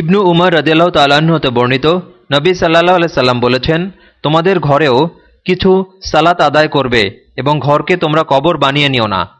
ইবনু উমর রদিয়াল্লাহ তালাহতে বর্ণিত, নবী সাল্লাহ সাল্লাম বলেছেন, তোমাদের ঘরেও কিছু সালাত আদায় করবে এবং ঘরকে তোমরা কবর বানিয়ে নিও না।